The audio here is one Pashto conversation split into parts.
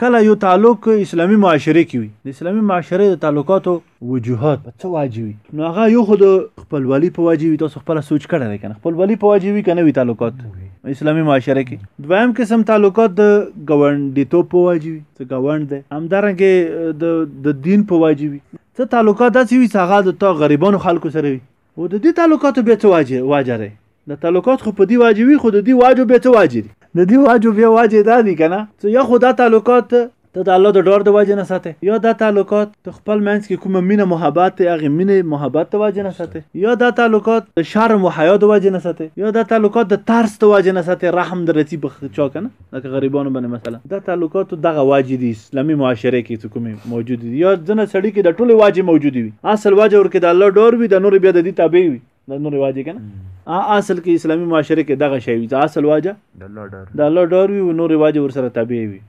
کله يو تعلق اسلامي معاشره کې وي د اسلامي معاشره د تعلقاتو وجوهات په څه واجب وي نو هغه یو خو د خپلوالي په واجب وي تاسو خپل سوچ کړی دی کنه خپلوالي په واجب وي کنه وي تعلقات اسلامي معاشره کې دویم قسم تعلقات د ګوندیتوب په واجب وي څه ګوند دی همدارنګه د د دین په واجب وي څه تعلقات داسې وي چې هغه د تا غریبانو خلکو سره وي و د دې تعلقاتو بیا څه واجه واجه دی د تعلقات خو په دې واجه وي خو د دې واجو بیا څه واجه دي د دې واجو بیا واجه دا دي که نه څه یا خو دا تعلقات ته د الله د ډار د واجه نه ساتي یا دا تعلقات ته خپل منځ کې کومه مینه محبت دی هغه مینه محبت د واجه نه ساتي یا دا تعلقات د شرم او حیا د واجه نه ساتي یا دا تعلقات د ترس د واجه نه ساتي رحم د رتی په چا کنه لکه غریبانو باندې مثلا دا تعلقات دغه واجی دي اسلامي معاشره کې چې کومې موجود دي یا ځنه سړی کې د ټولې واجی موجود وي اصل واجه ورکه د الله ډور وي د نور بیا د دې تابع وي د نور واجی کنه اصل کې اسلامي معاشره کې دغه شی وي چې اصل واجه د الله ډور د الله ډور وي او نور واجه ور سره تابع وي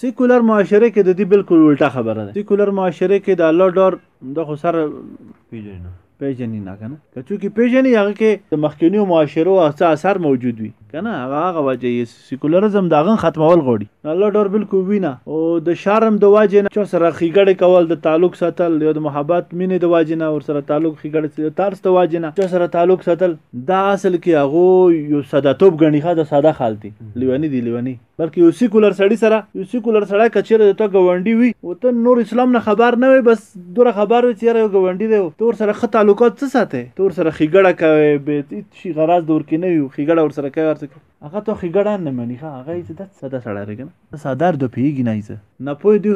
سیکولر معاشره کې د دې بالکل الټا خبره ده سیکولر معاشره کې د الله ډور دا خو سره پیژنې نه پیژنې نه کنه که چونکې پیژنې هغه کې د مخکینی معاشرو څه اثر موجود وي کنه هغه هغه وجه یې سیکولریزم دا غن ختمول غوړي الله ډور بالکل وینا او د شرم د واجې نه چې سره خېګړې کول د تعلق ساتل یا د محبت مینې د واجې نه ور سره تعلق خېګړې د ترس د واجې نه چې سره تعلق ساتل دا اصل کې هغه یو ساده توپ غني خا د ساده خالتي لیونی دی لیونی بلکې یو سیکولر سړی سره یو سیکولر سړی کچېره د تا ګاونډي وي او ته نور اسلام نه خبر نه وي بس دوره خبر وي چې یاره یو ګاونډي دی ته ورسره ښه تعلقات څه ساتې ته ورسره ښېګړه کوې بې هېڅ شي غرض د ورکې نه وي ښېګړه ورسره کوې هر څه کوې هغه ته ښېګړه نه مني ښه هغه یې دا ساده سړی دی که نه ساده ارده پوهېږي نه یې ناپوه دی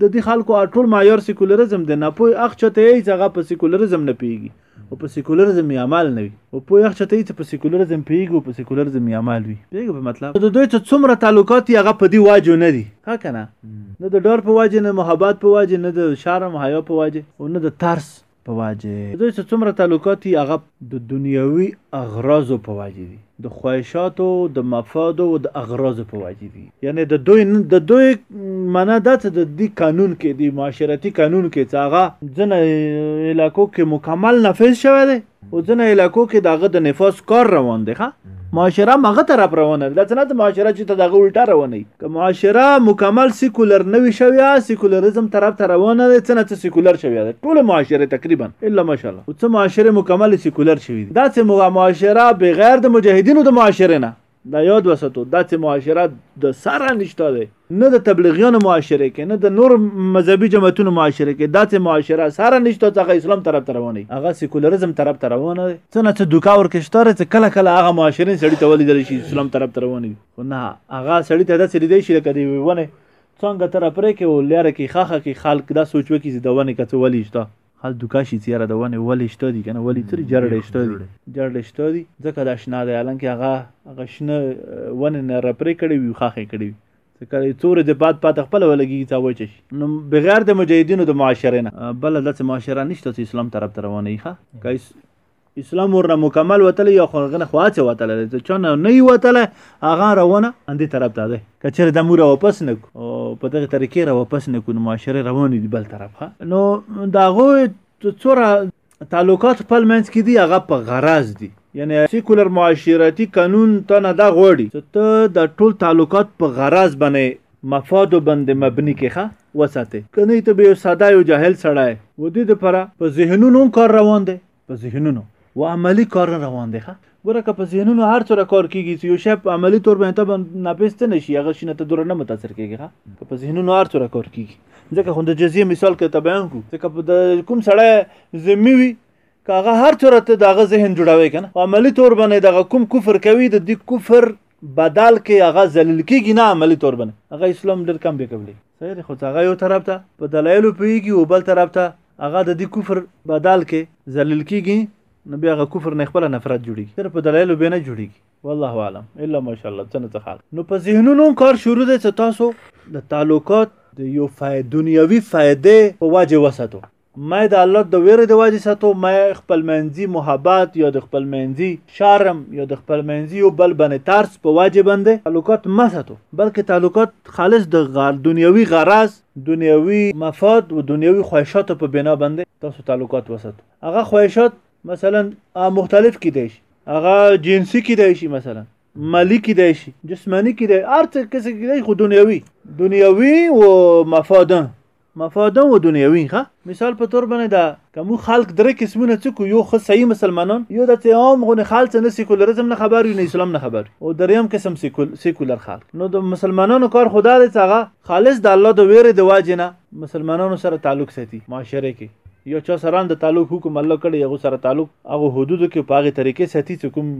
د دې خلکو ټول معیار سیکولرزم دی ناپوه هغه چا ته یې چې هغه په سیکولرزم نه پوهېږي او په سیکولرزم یې اعمال نه وي. او پوه یاخ چته یې چې په سیکولرزم پوهېږي او په سیکولرزم یې اعمال وي. پوهېږې په مطلب؟ نو د دوی چې څومره تعلقات دي هغه په دې واجو نه دي. ها که نه؟ نه د ډار په واجې، نه د محابات په واجې، نه د شرم او حیا په واجې او نه د ترس په واجې. د دوی چې څومره تعلقات دي هغه د دنیوي اغراضو په واجې دي. د خواهشاتو د مفادو او د اغراضو په وجه دي یعنی د دوی د دوی معنا دا چې د دې قانون کې دی معاشرتي قانون کې چې هغه ځنه علاقو کې مکمل نفذ شوی دی او ځنه علاقو کې دغه د نفاذ کار روان دی ښه معاشره مغه طرف روانه ده ځنه معاشره چې ته دغه الټا روانه که معاشره مکمل سیکولر نه وي شوی سیکولریزم طرف ته روانه ده څه نه څه سیکولر شوی ده ټول معاشره تقریبا الا ماشاءالله څه معاشره مکمل سیکولر شوی دا څه موږ معاشره بغیر د مجاهدینو د معاشره نه دا یاد وساتو دا څه معاشره د سره نشته ده نه د تبلیغیانو معاشره کې نه د نور مذهبي جماعتونو معاشره کې دا څه معاشره سره نشته څنګه اسلام طرف ته روانه هغه سیکولریزم طرف ته روانه څه نه څه دوکا ورکشتاره څه کله کله هغه معاشرین سړی ته ولیدل شي اسلام طرف ته روانه خو نه هغه سړی ته داسې لیدی شي لکه د یوې ونې څنګه تر پرې کې او لاره کې خاخه کې خلک دا سوچ وکړي چې د ونې که څه ولي شته خلک دوکه شي چې یاره د ونې ولې شته دي که نه ولې ترې جرړې شته دي جرړې شته دي ځکه دا شنه دی حالانکه هغه هغه شنه ونې نه رپرې کړې وي خاخې کړې وي ځکه څو ورځې بعد پاته خپله ولګېږي څه وچه شي نو بغیر د مجاهدینو د معاشرې نه بله داسې معاشره نشته چې اسلام طرف ته روانه وي ښه که اسلام ورنه مکمل وتلی یا خو هغه نه خو هڅه وتلی دی چې چا نه نه وي وتلی هغه روانه همدې طرف ته دی که چېرې دا موږ راواپس نه کړو او په دغې طریقې راواپس نه کړو نو معاشرې روانې دي بل طرف ښه نو د هغوی څوره تعلقات خپل منځ کې دي هغه په غرض دي یعنی سیکولر معاشرتي قانون ته نه دا غواړي چې ته د ټول تعلقات په غرض باندې مفادو بندې مبني کښه وساتې که نه ته به یو ساده یو جاهل سړی و دې د پره په ذهنونو هم کار روان دی په ذهنونو و عملی کار نه روان دی ښه ګوره که په ذهنونو هر څوره کار کیږي چې یو شی په عملی تور باندې ته به ناپیس څه نشي هغه شي نه ته دوره نه متاثر کیږي ښه که په ذهنونو هر څوره کار کیږي ځکه خو د جزیه مثال کې ته بیان کو ځکه په د کوم سړی ذمي وي که هغه هر څوره ته دغه ذهن جوړوي کنه عملی تور باندې دغه کوم کفر کوي د دې کفر بدل کې هغه ذلیل کېږي نه عملی طور باندې هغه اسلام ډېر کم دی کولی صحیح دی خو هغه یو طرف ته په دلایلو پوهېږي او بل طرف ته هغه د دې کفر بدل کې ذلیل کېږي نو بیا هغه کفر نه خپله نفرت جوړېږي تر په دلایلو بیا نه جوړېږي والله عالم الا ماشاءالله څه نه څه خلک نو په ذهنونو کار شروع دی چې تاسو د تعلقات د یو فای دنیوي فایدې په وجه وساتو مه د الله د ویرې د وجې ساتو مه خپل منځي محبت یا د خپل منځي شرم یا د خپل منځي یو بل باندې ترس په وجې باندې تعلقات مه ساتو بلکې تعلقات خالص د غر دنیوي غرض دنیوي مفاد و دنیوي خواهشاتو په بنا باندې تاسو تعلقات وساتو هغه خواهشات مثلا مختلف کیدای شي هغه جنسي کیدای شي مثلا مالی کیدای شي جسمانی کیدای هر څه کیدای خو دنیوي دنیوي و مفاده مفاده و دنیوی ښه مثال په تور باندې دا که موږ خلق درې قسمونه څه کو یو ښه صحیح مسلمانان یو د چې عام غونې خالص نه سیکولرزم نه خبر وي نه اسلام نه خبر وي او دریم قسم سیکول سیکولر خلق نو د مسلمانانو کار خدا دی چې هغه خالص د الله د ویرې د واجې نه مسلمانانو سره تعلق ساتي معاشره کې یو چا سره د تعلق حکم الله کړی یو سره تعلق هغه حدود کې په هغه طریقې ساتي چې کوم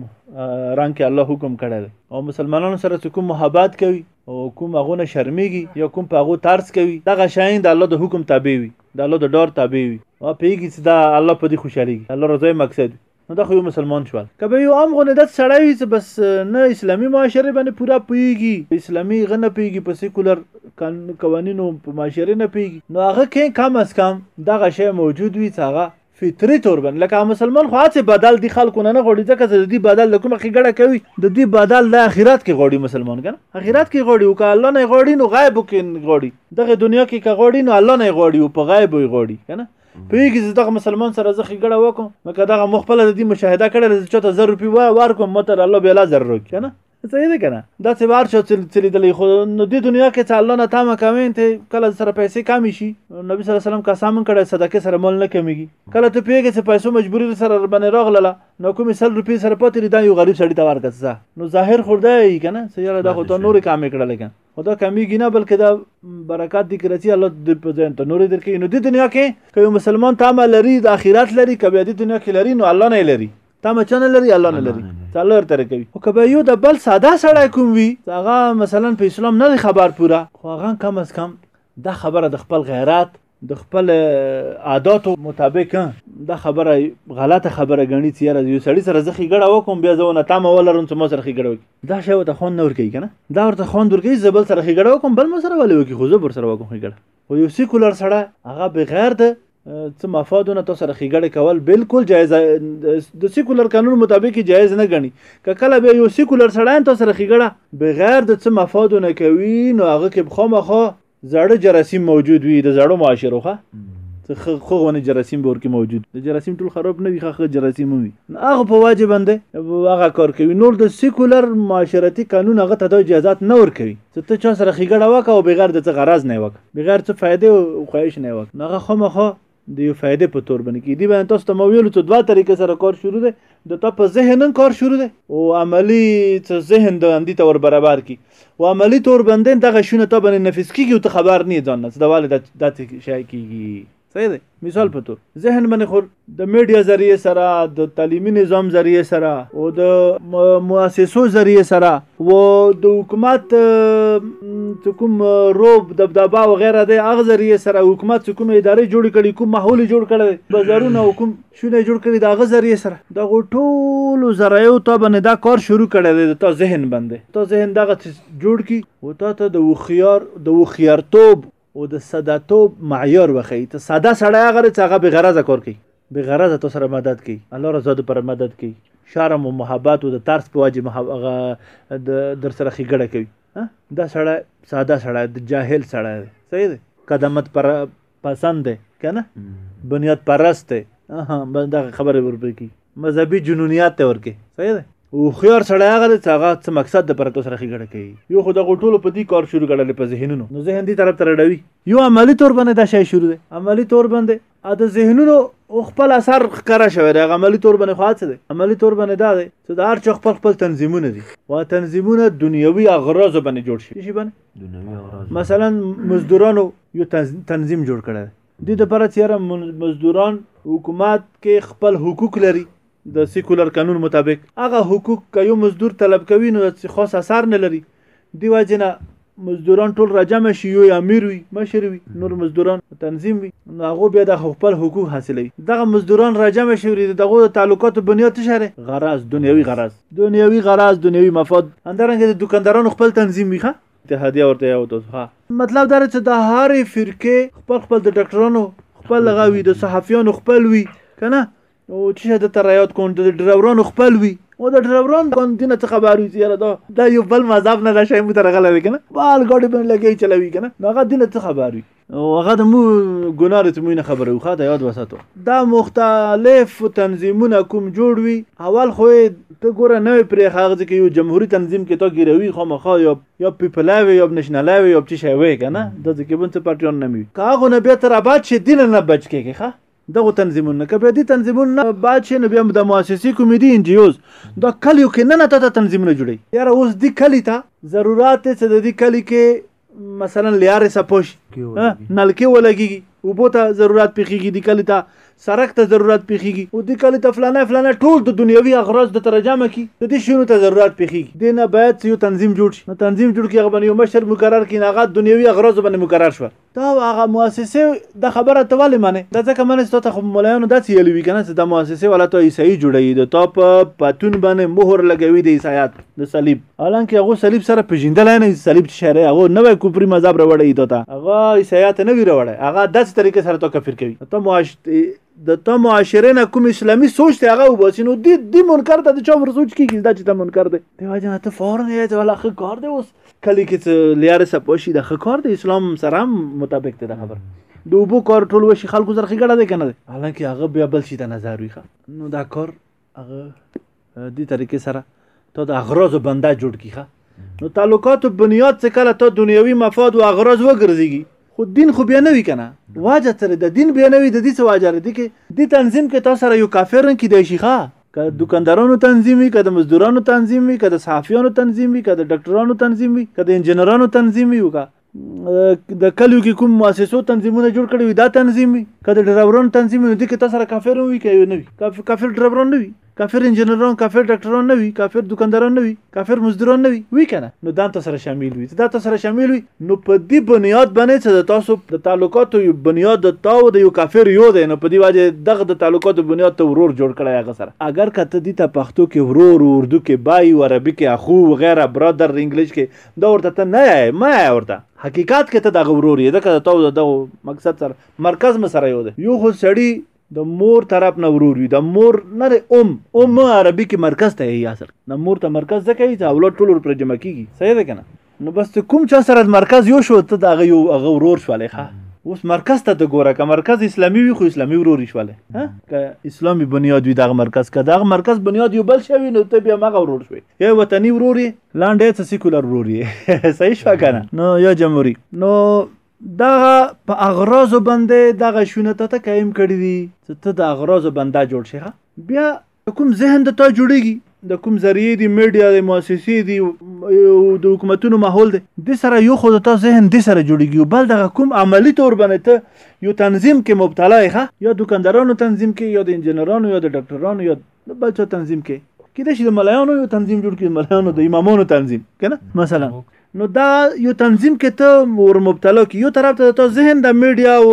رنګ کې الله حکم کړی او مسلمانانو سره چې کوم محبت کوي او کوم هغه نه شرمېږي یا کوم په هغه ترس کوي دغه شیان د الله د حکم تابع وي د الله د ډار تابع وي او پیږي چې دا الله په دې خوشاليږي الله رضای مقصد نو دا خو یو مسلمان شول که به یو عام غونه دات سړی وي چې بس نه اسلامي معاشره باندې پوره پیږي اسلامي غنه پیږي په سیکولر قوانینو په معاشره نه پیږي نو هغه کې کم از کم دغه شی موجود وي چې هغه فطري توربن لکه مسلمان خو هڅه بدل دي خلکو نه نه غوړي ځکه چې د دې بدل د کومه خګړه کوي د دې بدل د اخرت کې غوړي مسلمان کنه اخرت کې غوړي او که الله نه غوړي نو غیب کې غوړي دغه دنیا کې که غوړي نو الله نه غوړي او په غیب وي غوړي کنه پیږي چې دغه مسلمان سره زه خګړه وکم نو که دغه مخبل د دې مشاهده کړل چې چاته 1000 روپی ورکوم متر الله به لا 1000 روپی کنه څه یې کنه دا څه بار شو چې لیدلې خو نو د دنیا کې چې الله نه تامه کوي ته کله سره پیسې کمی شي نبی صلی الله علیه وسلم قسم کړی صدقه سره مال نه کمیږي کله ته پیګه چې پیسو مجبوری سره باندې راغله نو کوم سل روپی سره پاتې دا یو غریب سړی ته ورکړه نو ظاهر خورده یې کنه چې یاره دا خو ته نور کام کړل کنه خدا کمیږي نه بلکې دا برکات دي کړی الله دې په ځین ته نور درکې نو د دنیا کې کوم مسلمان تامه لري د اخرت لري کبه د دنیا کې لري نو الله نه لري تا مچا نه لري الله نه لري څلور تر کوي او کبه یو د بل ساده سړی کوم وي هغه مثلا په اسلام نه خبر پوره خو هغه کم از کم دا خبره د خپل غیرت د خپل عاداتو مطابق دا خبره غلطه خبره غني چې یاره یو سړی سره زخی ګړه وکم بیا زه نه تام ولرم چې مو سره خی ګړه وکم دا شی ته خون نور کوي کنه دا ورته خون ور کوي زبل سره خی ګړه وکم بل مو سره ولې وکي خو زه بر سره وکم خی ګړه خو یو سیکولر سره هغه بغیر د څه مفادونه تاسو سره خېګړه کول بالکل جایز د سیکولر قانون مطابق جایز نه غني که کله به یو سیکولر سړی تاسو سره خېګړه بغیر د څه مفادونه کوي نو هغه کې بخومخه زړه جراثیم موجود وي د زړو معاشرو ښه خو غونې جراثیم به ورکې موجود د جراثیم ټول خراب نه وي خخه جراثیم وي هغه په واجب باندې هغه کار کوي نور د سیکولر معاشرتي قانون هغه ته د اجازه نه ورکوي چې ته چا سره خېګړه وکړه او بغیر د څه غرض نه وکړه بغیر څه فائدې او خواهش نه وکړ نو هغه خامخا د یو فائدې په تور باندې کې دی باندې تاسو ته مو ویلو چې دوه طریقې سره کار شروع دی د تا په ذهن نن کار شروع دی او عملی څه ذهن د اندی تور برابر کی او عملی تور باندې دغه شونه ته باندې نفس کیږي او ته خبر نه ځان نه دا والي داتې شای کیږي صحیح دی مثال په تور ذهن باندې خور د میډیا ذریعہ سره د تعلیمي نظام ذریعہ سره او د مؤسسو ذریعہ سره و د حکومت کوم روب دبدبا و غیره د اغ ذریعہ سره حکومت کوم ادارې جوړ کړي کوم ماحول جوړ کړي بازارونه او کوم شونه جوړ کړي د اغ ذریعہ سره د غټولو ذرایو ته باندې دا کار شروع کړي د تا ذهن باندې تا ذهن دغه جوړ کی او تا ته د وخيار د وخيارتوب او د ساده توب معیار وخی ته ساده سړی هغه چې هغه بغرضه کار کوي بغرضه تو سره مدد کوي الله رضا د پر مدد کوي شرم او محبت او د ترس په وجه هغه در سره خګړه کوي دا سړی ساده سړی د جاهل سړی دی صحیح دی قدمت پر پسند دی کنه بنیاد پرست دی ها بس دا خبره ورپکې مذهبي جنونیات ته ورکې صحیح ده هوښیار سړی هغه دی چې هغه څه مقصد د پر سره ښېګړه کوي یو خو دغو ټولو په دې کار شروع کړل په ذهنونو نو ذهن دې طرف ته رډوي یو عملی تور باندې دا شی شروع دی عملی تور باندې ا د ذهنونو او خپل اثر ښکاره شوی دی عملی تور باندې خاص دی عملی تور باندې دا دی چې د هر چا خپل خپل تنظیمونه دي وا تنظیمونه دنیوي اغراض باندې جوړ شي شي باندې دنیوي اغراض مثلا مزدورانو یو تنظیم جوړ کړی دي دپاره چيرې مزدوران حکومت کې خپل حقوق لري د سيکولر قانون مطابق هغه حقوق که يو مزدور طلب کوي نو څه خاص اثر نه لري دی وجنه مزدوران ټول راجمع شي یو امیر وي مشر وي نور مزدوران تنظیم وي نو هغه بیا د خپل حقوق حاصلوي دغه مزدوران راجمع شي د دغه د تعلقاتو بنیاد څه شری غرض دنیوي غرض دنیوي غرض دنیوي مفاد اندرنګ د دکاندارانو خپل تنظیم وي اتحادیه ورته یو ده ها مطلب دا چې د هرې فرقې خپل خپل د ډاکټرانو خپل هغه وي د صحافیانو خپل وي که نه او چې د ترایات کون د ډرورانو خپل وي او د ډروران کون دین څه خبر وي یاره دا دا یو بل مذهب نه دا شی مو ترغله وي کنه بال ګاډي باندې لګي چلوي کنه هغه دین څه خبر وي هغه د مو ګناه د تموینه خبره وخه د یاد وساتو دا مختلف تنظیمونه کوم جوړ وي اول خو ته ګوره نه پرې هغه ځکه یو جمهوریت تنظیم کې تا ګیروي خامخا یا یا پیپلاوي یا نشنلاوي یا چې شي وي کنه د ځکه بنڅ پارټیان نه وي کاغه نه به تر ابد شي دین نه بچ کېږي ښه دغه تنظیمونه که بیا دي تنظیمونه بعد شي نو بیا د مؤسسي کومې دي ان جی اوز دا کلیو کې نه نه ته تنظیمونه جوړي یاره اوس دي کلی ته ضرورت څه د دې کلی کې مثلا لیار سپوش نلکې ولګي وبو ته ضرورت پیخیږي د کلی ته سرک ته ضرورت پیخیږي او د کلی ته فلانه فلانه ټول د دنیوي اغراض د ترجمه کی د دې شونو ته ضرورت پیخیږي د نه باید یو تنظیم جوړ شي نو تنظیم جوړ کی هغه باندې یو مشر مقرر کین هغه دنیوي اغراض باندې مقرر شو دا هغه مؤسسه د خبره ته ولې معنی دا ځکه معنی ست ته مولایانو داسې یلی وی کنه چې د مؤسسه ولا ته عیسائی جوړی د ټاپ پتون باندې مهر لګوي د عیسایت د صلیب الان کې هغه صلیب سره پیژندلای نه صلیب چې شری هغه نوې کوپری مذهب راوړی ته تا هغه عیسایت نه وی راوړی هغه داسې طریقې سره تو کفر کوي ته معاش د ته معاشره نه کوم اسلامي سوچ ته هغه وباسي نو دې دې منکر ته د چا ور سوچ کیږي دا چې ته منکر دی دی واجه ته فورا یې ته ولا خه کار دی اوس کلی کې څه لیاره سپوشي د خه کار دی اسلام سره مطابق دی دا خبر د اوبو کار ټول وشي خلکو سره خګړه دی کنه حالانکه هغه بیا بل شي ته نظر وي نو دا کار هغه دې طریقې سره ته د اغراض بنده جوړ کیخه نو تعلقات او بنیاد څخه کله ته دنیوي مفاد او اغراض وګرځيږي خو دین خو بیا نه وی کنه واجه تر د دین بیا نه وی د دې څه واجه لري کې د تنظیم کې تاسو سره یو کافر نه کیدای شي ښا که دکاندارانو تنظیم وي که د مزدورانو تنظیم وي که د صحافیانو تنظیم وي که د ډاکټرانو تنظیم وي که د انجنیرانو تنظیم وي وکړه د کلیو کې کوم مؤسسو تنظیمونه جوړ کړي وي دا تنظیم وي که د ډرایورانو تنظیم وي نو دې کې تا سره کافر هم وي که یو نه وي کافر کافر ډرایوران نه وي کافر انجینران کافر ډاکټران نه وي کافر دکانداران نه وي کافر مزدوران نه وي وي که نه نو دا تاسو سره شامل وي دا تاسو سره شامل وي نو په دې بنیاد باندې چې د تاسو د تعلقاتو یو بنیاد د تاو د یو کافر یو دی نو په دې وجه دغه د تعلقاتو بنیاد ته ورور جوړ کړی هغه سره اگر کته دي ته پښتو کې ورور اردو کې بای عربي کې اخو وغیرہ برادر انګلیش کې دا ورته ته نه یې ما یې ورته حقیقت کې ته دغه ورور یې دغه ته دغه مقصد سره مرکز مې سره یو دی یو خو سړی د مور طرف نه ورور وي د مور نه د ام ام عربي کې مرکز ته یې اصل د مور ته مرکز ځکه یې چې اولاد ټول پر جمع کیږي صحیح ده کنه نو بس ته کوم چا سره مرکز یو شو ته دغه یو هغه ورور شولې ښه اوس مرکز ته د ګوره که مرکز اسلامي وي خو اسلامي ورور شولې ها که اسلامي بنیاد وي دغه مرکز که دغه مرکز بنیاد یو بل شوی نو ته بیا مغه ورور شوی یا وطني ورور لانډه څه سیکولر ورور یې صحیح شو کنه نو یا جمهوریت نو دغه په اغراضو باندې دغه شونه ته ته قایم کړی دي چې ته د اغراضو بنده جوړ شي بیا کوم ذهن د تا جوړیږي د کوم ذریعې دی میډیا دی مؤسسې دی او د حکومتونو ماحول دی د سره یو خو د تا ذهن د سره جوړیږي بل دغه کوم عملی تور باندې ته یو تنظیم کې مبتلا یې یا دکاندارانو تنظیم کې یا د انجنیرانو یا د ډاکټرانو یا د بل چا تنظیم کې کېدای شي د ملایانو یو تنظیم جوړ کړي ملایانو د امامونو تنظیم کنه مثلا نو دا یو تنظیم کې ته ور مبتلا کی یو طرف ته ته ذهن د میډیا او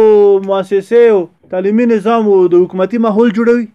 مؤسسه او تعلیمي نظام او د حکومتي ماحول جوړوي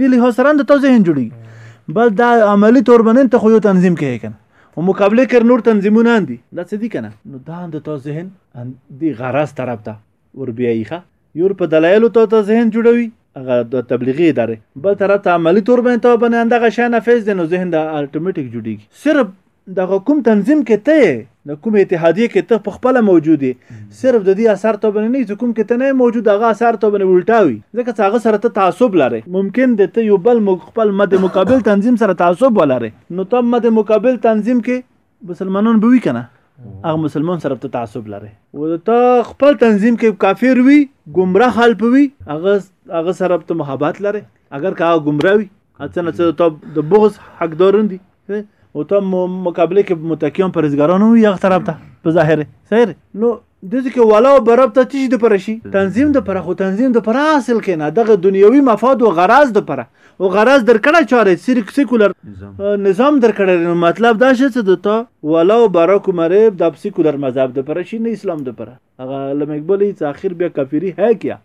د له سره د ته ذهن جوړي بل دا عملی تور باندې ته خو یو تنظیم کې کنه او مقابله کر نور تنظیمونه اندي دا څه دي کنه نو دا د ته ذهن دی غرض طرف ته ور بیایخه یور په دلایلو ته ته ذهن جوړوي هغه د تبلیغي ادارې بل طرف ته عملی تور باندې ته باندې اندغه شی نافذ دی نو ذهن د اتوماتیک جوړیږي صرف د حکومت تنظیم کې ته د کوم اتحادیه کې ته په خپل موجود دی صرف د دې اثر ته باندې نه کوم کې ته نه موجود هغه اثر ته باندې الټاوي ځکه چې هغه سره ته تعصب لري ممکن د ته یو بل خپل مد مقابل تنظیم سره تعصب ولري نو ته مد مقابل تنظیم کې مسلمانان به وی کنه هغه مسلمان سره ته تعصب لري و ته خپل تنظیم کې کافر وي گمراه خلپ وي هغه هغه سره ته محبت لري اگر که هغه گمراه وي اته نه ته ته د بغض حقدارون دي او ته مقابله کې متکیان پرزګاران وي هغه طرف ته په ظاهر سیر نو ددې که ولا او برب ته تیش دپاره شي تنظیم دپاره خو تنظیم دپاره حاصل کینه دغه دنیوي مفاد او غراض دپاره او غراض درکړه چاره سیرک سیکولر نظام درکړه نو مطلب دا شي چې د تا ولا او برا کوم رب د سیکولر مذهب دپاره شي نه اسلام دپاره هغه لمک بل هیڅ اخر بیا کفیری هه کیا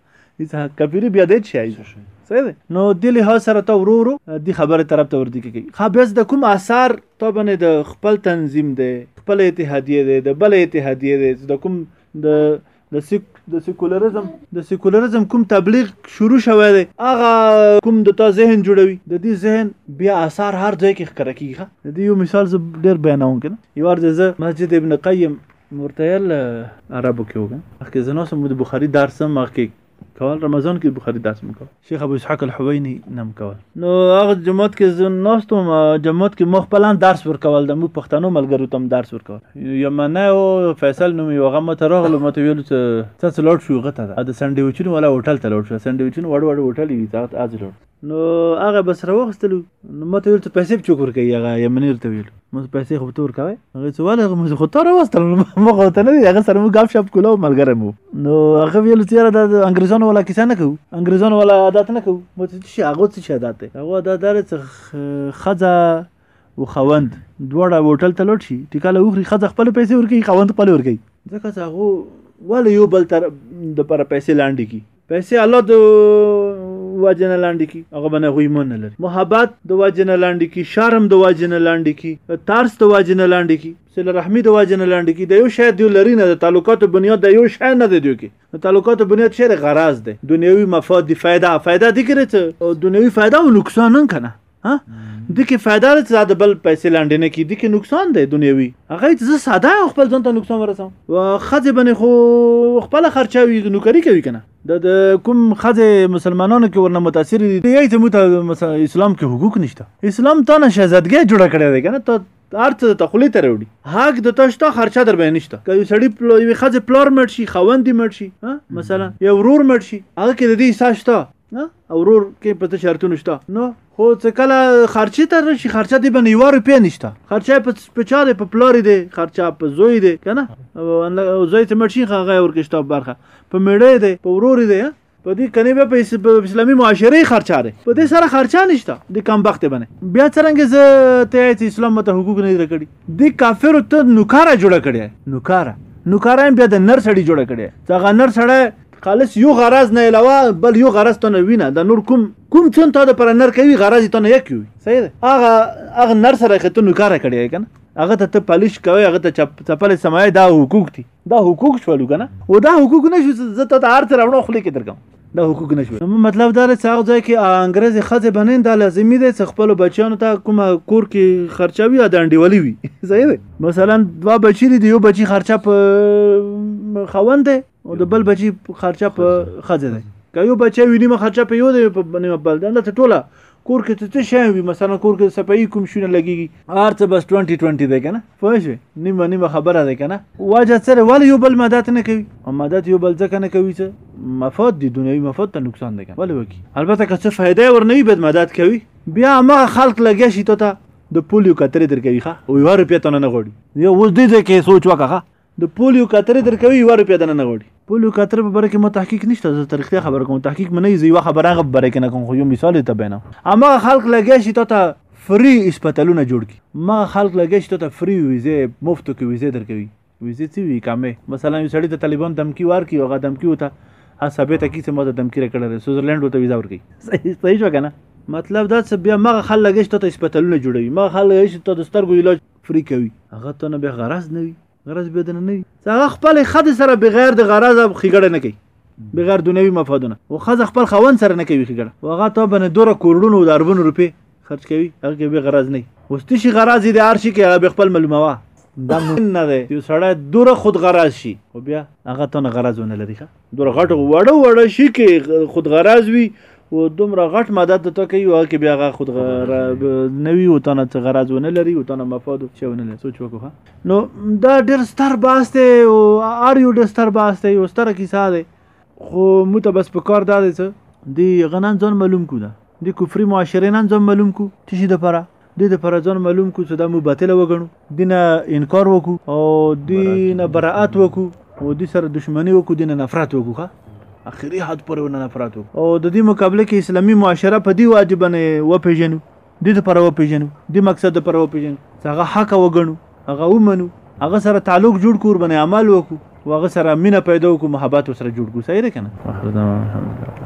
هیڅ کفیری بیا دې شي صحیح نو د لحاظ سره ته ورو ورو د خبره طرف ته وردی کیږي خو بیا د کوم اثر طبعا د خپل تنظیم دی خپل اتحادیه دی د بل اتحادیه دی چې د کوم د د سیک د سیکولریزم د سیکولریزم کوم تبلیغ شروع شوی دی هغه کوم د تا ذهن جوړوي د دې ذهن بیا آثار هر ځای کې ښکاره کیږي د دې یو مثال زه ډیر بیانوم کنه یو ورځ زه مسجد ابن قیم مرتیل عربو کې وګم اخکې زنو سم د بخاری درس هم اخکې کول رمضان کې بخاری درس مو کول شیخ ابو اسحاق الحوینی نم کول نو هغه جماعت کې زه ناست وم جماعت کې مو خپل درس ورکول د مو پښتنو ملګرو ته درس ورکول یو منه او فیصل نوم یو هغه ماته راغلو ماته ویل چې څه لاړ شو غته ده د سندویچونو ولا هوټل ته لاړ شو سندویچونو وړ وړ هوټل وی ځات از لاړ نو هغه به سره وغستلو نو ماته ویل ته پیسې په چوک ورکوي هغه یمنیر ته ویل مو پیسې خو ته ورکوي هغه څه وله مو خو ته راوستل مو خو ته نه هغه سره مو ګاف شپ کوله ملګری مو نو هغه ویل چې یاره د انګریزانو ولا کیسه نه کوو انګریزانو ولا عادت نه کوو مو ته چې هغه څه شي عادت دی هغه دا دار څه خزه او خوند دواړه هوټل ته لوټ شي ټیکاله وخري خزه خپل پیسې ورکي خوند خپل ورکي ځکه چې هغه ولې یو بل تر د پر پیسې لاندې کی پیسې الله د واجنه لاندې کی هغه باندې غوی مون لري محبت د واجنه لاندې کی شرم د واجنه لاندې کی ترس د واجنه لاندې کی سل رحمی د واجنه لاندې کی د یو شاید دی لري نه د تعلقات بنیاد د یو شاید نه دی کی د تعلقات بنیاد شری غرض دی دنیوي مفاد دی فائدہ فائدہ دی کړی ته دنیوي فائدہ او نقصان نه کنه ها د کې فایده ده چې د بل پیسې لاندې نه کی د کې نقصان دی دنیوي هغه چې زه ساده خپل ځان ته نقصان ورسوم و خځه باندې خو خپل خرچه وي نوکری کوي کنه د کوم خځه مسلمانانو کې ورنه متاثر دي یی ته مت اسلام کې حقوق نشته اسلام تا نه شهزادګي جوړ کړی دی کنه ته هر څه ته خولې ته راوړي حق د تا شته خرچه در باندې نشته که یو سړی یوې ښځې پلار مړ شي خاوند یې مړ شي مثلا یو ورور مړ شي هغه کې د دې حصه شته او ورور کې په څه شرطونو شته نو خو څه کله خرچې ته راشي خرچه دې باندې یوه روپۍ نشته خرچه په چا دی په پلار دی خرچه په زوی دی که نه زوی ته مړ شي هغه یې ورکړي شته برخه په مېړه دی په ورور دی په دې کنه به په اسلامي معاشره خرچاره په دې سره خرچا نشته د کم وخت باندې بیا څنګه زه ته چې اسلام مت حقوق نه درکړي د کافر ته نوکاره جوړه کړي نوکاره نوکاره بیا د نر سړی جوړه کړي دا نر سړی خالص یو غرض نه علاوه بل یو غرض ته نه وینه د نور کوم کوم چون ته د پر نر کوي غرض ته نه یکوي صحیح ده هغه هغه نر سره خته نوکاره کړي کنه هغه ته ته پالیش کوي هغه ته چپل سمای دا حقوق دي دا حقوق شولو کنه و دا حقوق نه شو زه ته د هر څه راوړم خلې کې درکم دا حقوق نه شو نو مطلب دا چې هغه ځای کې انګريزي خځه بنین دا لازمي دی چې خپل بچیانو ته کوم کور کې خرچوي یا د انډیولي وي صحیح دی مثلا دوا بچی دی یو بچی خرچه په خوند دی او د بل بچی خرچه په خځه دی که یو بچی ویني ما خرچه په یو دی په نیمه بل دا ټوله کور کې ته څه شی وي مثلا کور کې صفائی کوم شونه لګيږي هر څه بس 2020 دی کنه پوه شئ نیمه نیمه خبره ده کنه واجه سره ول یو بل مدد نه کوي او مدد یو بل ځکه نه کوي چې مفاد دي دنیوي مفاد ته نقصان دی کنه ولې وکی البته که څه فائدې ورنوي بد مدد کوي بیا ما خلق لګیا شي ته د پولیو کترې درکوي ښه او یو روپیا ته نه غوړي یو اوس دې ځای کې سوچ وکړه د پولیو کاتره درکوي یوه روپیه دننه غواړي پولیو کاتره په باره کې ما تحقیق نشته زه ترختیا خبره کوم تحقیق مې نه زه یوه خبره هغه په باره کې نه کوم خو یو مثال ته بیانوم هماغه خلک لګیا شي تا ته فری اسپتالونه جوړ کړي هماغه خلک لګیا شي تا ته فری ویزې مفتو کې ویزې درکوي ویزې څه وي کمې مثلا یو سړی ته طالبان دمکی ورکړي هغه دمکی وته حسابې ته کیسه ما ته دمکی راکړی سویزرلینډ ورته ویزه ورکوي صحیح شو که نه مطلب دا چې بیا مغه خلک شته ته اسپیتالونه جوړوي مغه خلک شته د سترګو علاج فري کوي هغه ته نه به غرض نه وي غرض به دنه نه وي هغه خپل خد سره بغیر د غرض خګړه نه کوي بغیر دنیوي مفادونه او خزه خپل خوند سره نه کوي خګړه او هغه ته بنه دوره کورډونو د اربونو روپې خرج کوي هغه کې به غرض نه وستې شي غرض دې هر شي کې هغه به خپل معلومه دا مهم نه دی یو سړی دوره خود غرض شي او بیا هغه ته نه غرض ونه لري دور غټ وړه وړه شي کې خود غراز وي او دومره غټ مدد ته کوي او کې بیا غ خود نوي او تنه څه غراز ونه لري او تنه مفاد څه ونه لري سوچ وکړه نو دا ډېر ستر باس دی او ار یو ډېر ستر باس دی او ستر کیسه دی خو مو ته بس په کار دا دی څه دی غنان ځان معلوم کو ده دی کفری معاشره نن ځان معلوم کو څه شي د پره دی د پره ځان معلوم کو چې دا مو باطل وګڼو دینه انکار وکو او دینه براءت وکو او دی سره دښمنی وکو دینه نفرت وکو ښه اخري حد پر ونه نفرت او د دې مقابله کې اسلامي معاشره په دی واجب نه و پیژنو د دې پر و پیژنو د مقصد پر و پیژنو هغه حق وګڼو هغه ومنو هغه سره تعلق جوړ کور باندې عمل وکړو هغه سره مینه پیدا وکړو محبت سره جوړ کو صحیح ده کنه